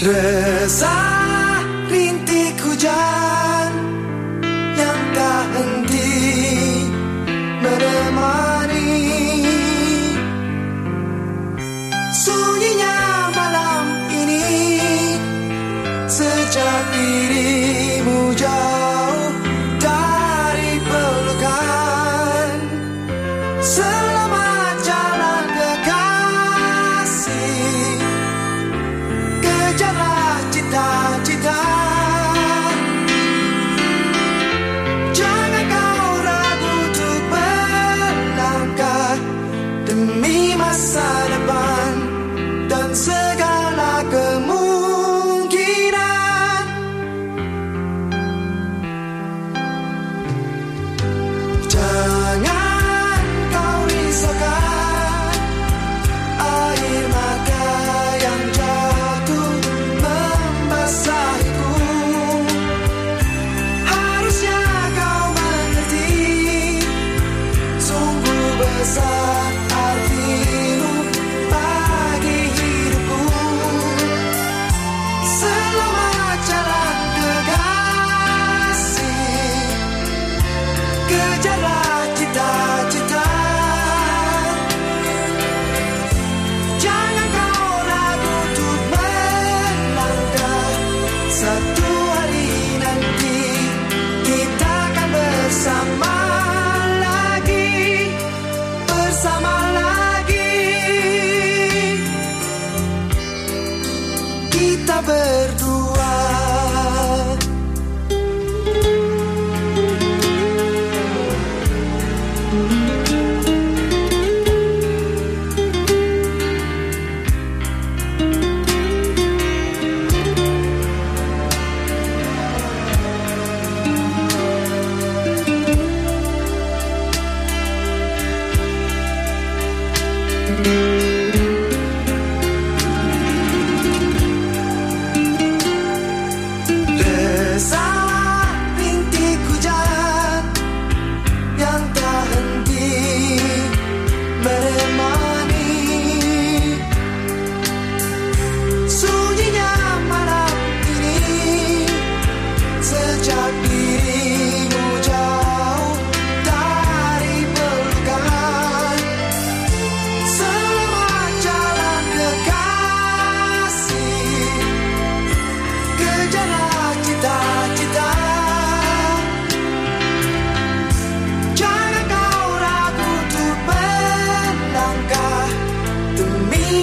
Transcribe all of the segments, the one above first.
Resah rintik hujan Selamat jalan kekasih. Cita-cita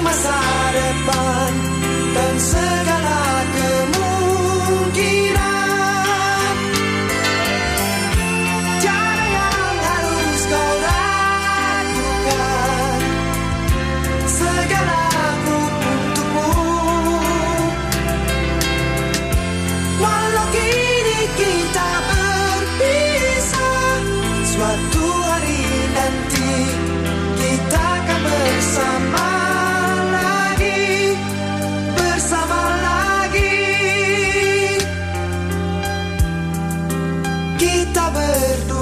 my side at bar. ser